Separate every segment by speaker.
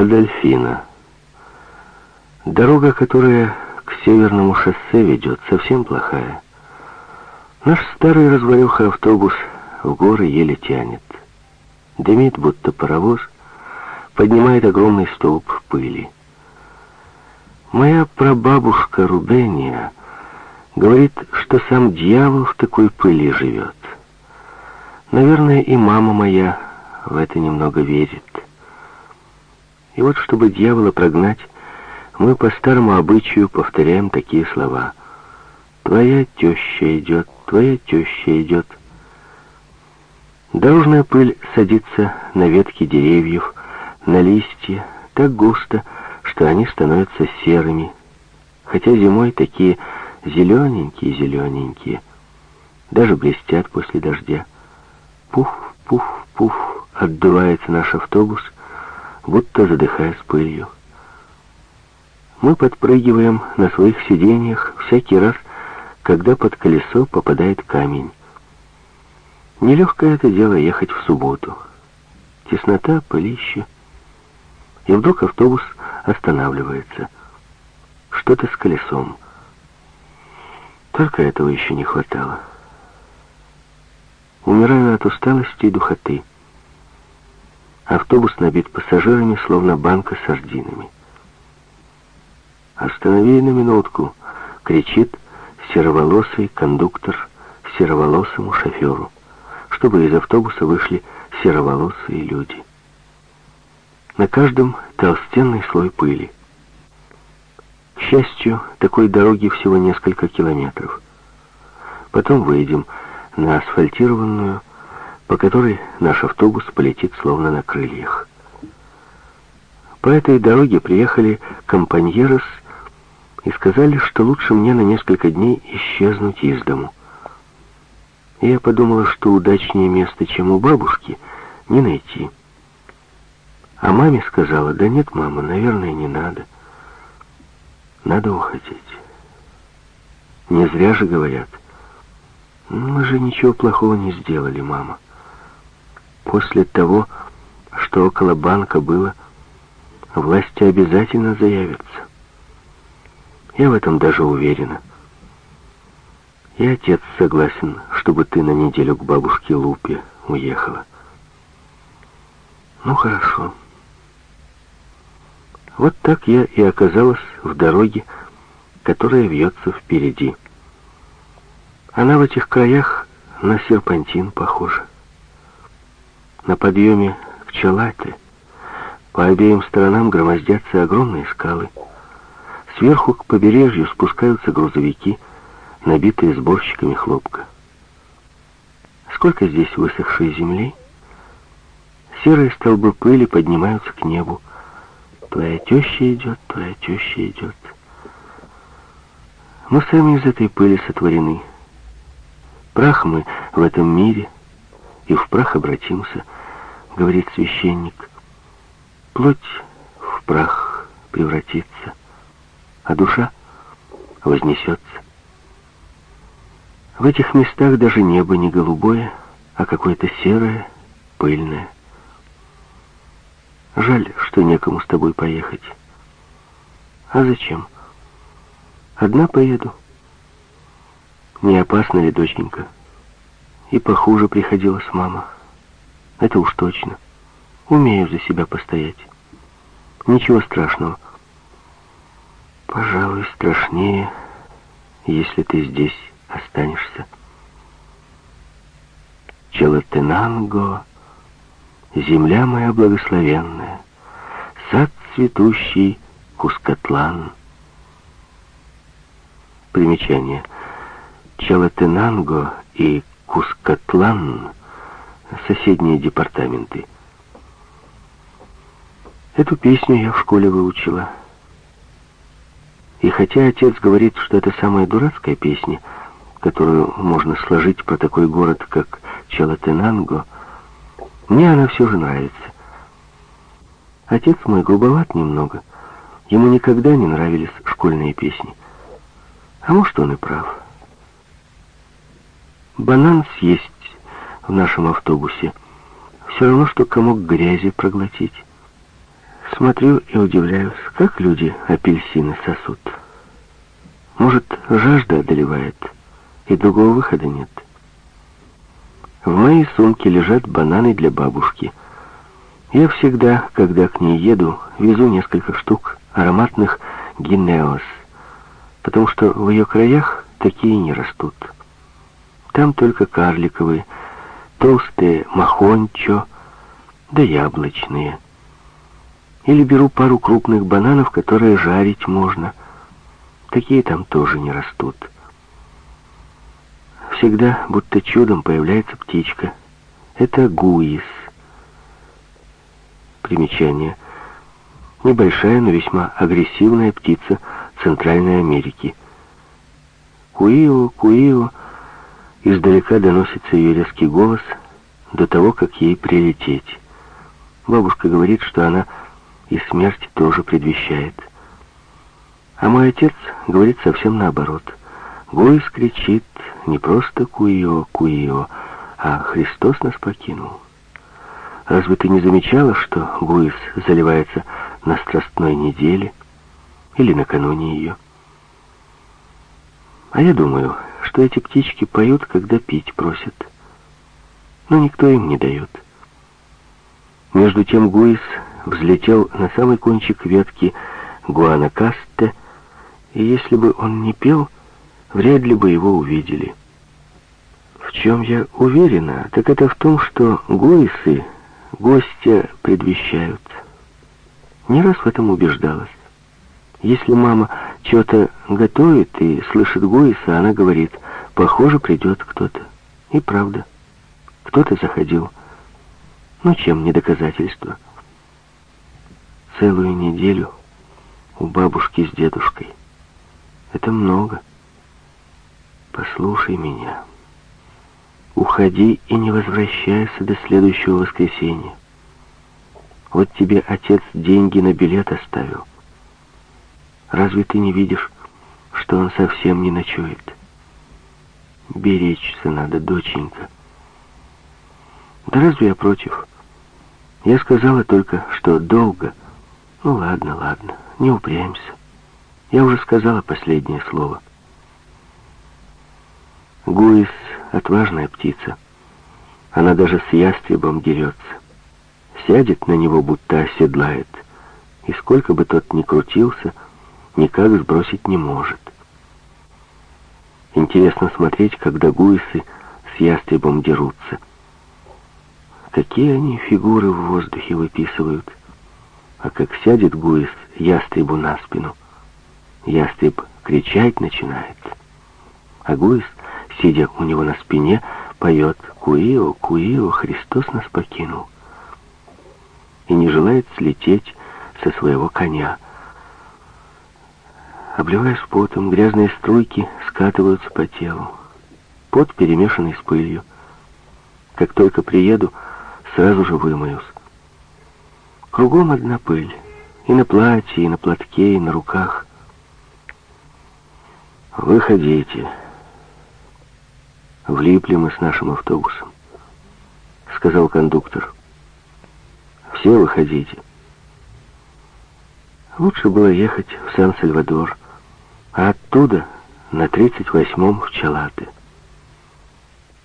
Speaker 1: Адольфина. Дорога, которая к северному шоссе ведет, совсем плохая. Наш старый развалюха автобус в горы еле тянет. Дымит, будто паровоз, поднимает огромный столб пыли. Моя прабабушка Рубения говорит, что сам дьявол в такой пыли живет. Наверное, и мама моя в это немного верит. И вот, чтобы дьявола прогнать, мы по старому обычаю повторяем такие слова. «Твоя теща идет, твоя теща идет». Дорожная пыль садится на ветки деревьев, на листья, так густо, что они становятся серыми, хотя зимой такие зелененькие-зелененькие, даже блестят после дождя. Пуф, пуф, пуф, отдувается наш автобус, будто задыхаясь пылью. Мы подпрыгиваем на своих сиденьях всякий раз, когда под колесо попадает камень. Нелегкое это дело ехать в субботу. Теснота, пылище. И вдруг автобус останавливается. Что-то с колесом. Только этого еще не хватало. Умираю от усталости и духоты. Автобус набит пассажирами, словно банка с сардинами. «Останови на минутку!» — кричит сероволосый кондуктор сероволосому шоферу, чтобы из автобуса вышли сероволосые люди. На каждом толстенный слой пыли. К счастью, такой дороги всего несколько километров. Потом выйдем на асфальтированную, по которой наш автобус полетит словно на крыльях. По этой дороге приехали компаньерос и сказали, что лучше мне на несколько дней исчезнуть из дому. Я подумала, что удачнее место, чем у бабушки, не найти. А маме сказала, да нет, мама, наверное, не надо. Надо уходить. Не зря же говорят. Мы же ничего плохого не сделали, мама. После того, что около банка было, власти обязательно заявятся. Я в этом даже уверена. И отец согласен, чтобы ты на неделю к бабушке Лупе уехала. Ну, хорошо. Вот так я и оказалась в дороге, которая вьется впереди. Она в этих краях на серпантин похожа. На подъеме к Чалате по обеим сторонам громоздятся огромные скалы. Сверху к побережью спускаются грузовики, набитые сборщиками хлопка. Сколько здесь высохшей земли? Серые столбы пыли поднимаются к небу. Твоя теща идет, твоя теща идет. Мы сами из этой пыли сотворены. Прах мы в этом мире, и в прах обратимся, говорит священник. Плоть в прах превратится, а душа вознесется. В этих местах даже небо не голубое, а какое-то серое, пыльное. Жаль, что некому с тобой поехать. А зачем? Одна поеду. Не опасно ли, доченька? И похуже приходилась мама. Это уж точно. Умею за себя постоять. Ничего страшного. Пожалуй, страшнее, если ты здесь останешься. Челатенанго земля моя благословенная, сад цветущий Кускатлан. Примечание. Чалатенанго и Кускатлан — соседние департаменты. Эту песню я в школе выучила. И хотя отец говорит, что это самая дурацкая песня, которую можно сложить про такой город, как Чалатенанго, мне она все же нравится. Отец мой грубоват немного. Ему никогда не нравились школьные песни. А может, он и прав. Банан съесть в нашем автобусе все равно, что комок грязи проглотить. Смотрю и удивляюсь, как люди апельсины сосут. Может, жажда одолевает, и другого выхода нет. В моей сумке лежат бананы для бабушки. Я всегда, когда к ней еду, везу несколько штук ароматных гинеос, потому что в ее краях такие не растут. Там только карликовые, толстые махончо, да яблочные. Или беру пару крупных бананов, которые жарить можно. Такие там тоже не растут. Всегда, будто чудом, появляется птичка. Это гуис. Примечание. Небольшая, но весьма агрессивная птица Центральной Америки. Куио, куио. Издалека доносится ее резкий голос до того, как ей прилететь. Бабушка говорит, что она и смерть тоже предвещает. А мой отец говорит совсем наоборот. Гойс кричит не просто «Куио, Куио», а «Христос нас покинул». Разве ты не замечала, что Гуис заливается на страстной неделе или накануне ее? А я думаю, что эти птички поют, когда пить просят. Но никто им не дает. Между тем Гуис взлетел на самый кончик ветки Гуанакасте, и если бы он не пел, вряд ли бы его увидели. В чем я уверена, так это в том, что Гуисы гостя предвещают. Не раз в этом убеждалась. Если мама что-то готовит и слышит Гуиса, она говорит, похоже, придет кто-то. И правда, кто-то заходил. Ну, чем не доказательство? Целую неделю у бабушки с дедушкой. Это много. Послушай меня. Уходи и не возвращайся до следующего воскресенья. Вот тебе отец деньги на билет оставил. Разве ты не видишь, что он совсем не ночует? Беречься надо, доченька. Да разве я против? Я сказала только, что долго. Ну ладно, ладно, не упрямься. Я уже сказала последнее слово. Гуис — отважная птица. Она даже с ястребом дерется. Сядет на него, будто оседлает. И сколько бы тот ни крутился, никак сбросить не может. Интересно смотреть, когда гуисы с ястребом дерутся. Какие они фигуры в воздухе выписывают. А как сядет гуис ястребу на спину, ястреб кричать начинает. А гуис, сидя у него на спине, поет «Куио, Куио, Христос нас покинул» и не желает слететь со своего коня. Обливаясь потом, грязные струйки скатываются по телу. Пот перемешанный с пылью. Как только приеду, сразу же вымоюсь. Кругом одна пыль. И на платье, и на платке, и на руках. «Выходите». Влипли мы с нашим автобусом, сказал кондуктор. Все выходите. Лучше было ехать в Сан-Сальвадор, а оттуда на 38-м в Чалаты.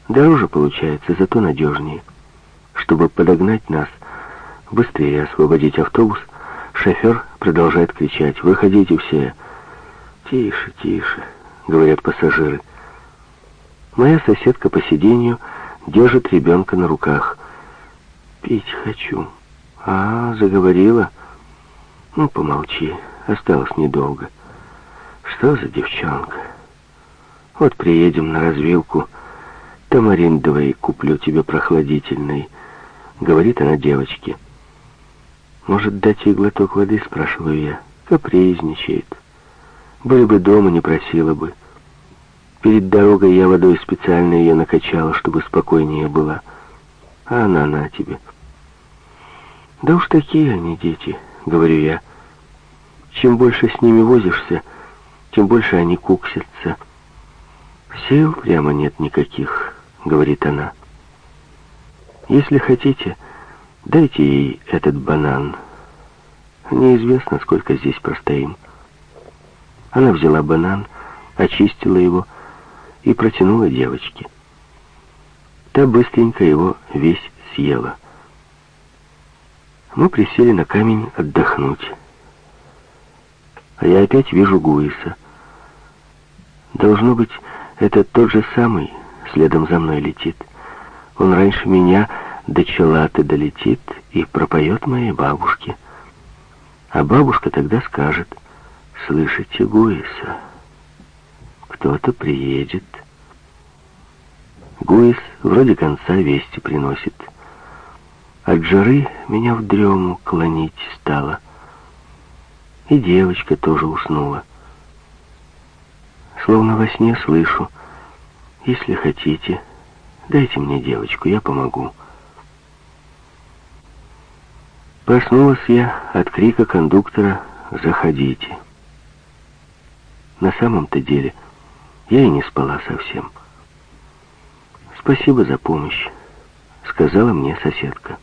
Speaker 1: Дороже получается, зато надежнее. Чтобы подогнать нас, быстрее освободить автобус, шофер продолжает кричать «Выходите все!» «Тише, тише», — говорят пассажиры. Моя соседка по сиденью держит ребенка на руках. «Пить хочу». «А, заговорила?» «Ну, помолчи, осталось недолго». «Что за девчонка?» «Вот приедем на развилку, тамариндовой куплю тебе прохладительный», — говорит она девочке. «Может, дать ей глоток воды?» — спрашиваю я. Капризничает. Были бы дома, не просила бы. Перед дорогой я водой специально ее накачала, чтобы спокойнее была. А она на тебе. Да уж такие они дети, говорю я. Чем больше с ними возишься, тем больше они куксятся. Сил прямо нет никаких, говорит она. Если хотите, дайте ей этот банан. Неизвестно, сколько здесь простоим. Она взяла банан, очистила его и протянула девочке. Та быстренько его весь съела. Мы присели на камень отдохнуть. А я опять вижу Гуиса. Должно быть, это тот же самый следом за мной летит. Он раньше меня до Челаты долетит и пропоет моей бабушке. А бабушка тогда скажет, «Слышите, Гуиса, кто-то приедет». Гуис вроде конца вести приносит. От жары меня в дрему клонить стало. И девочка тоже уснула. Словно во сне слышу, если хотите, дайте мне девочку, я помогу. Проснулась я от крика кондуктора «Заходите». На самом-то деле я и не спала совсем. «Спасибо за помощь», — сказала мне соседка.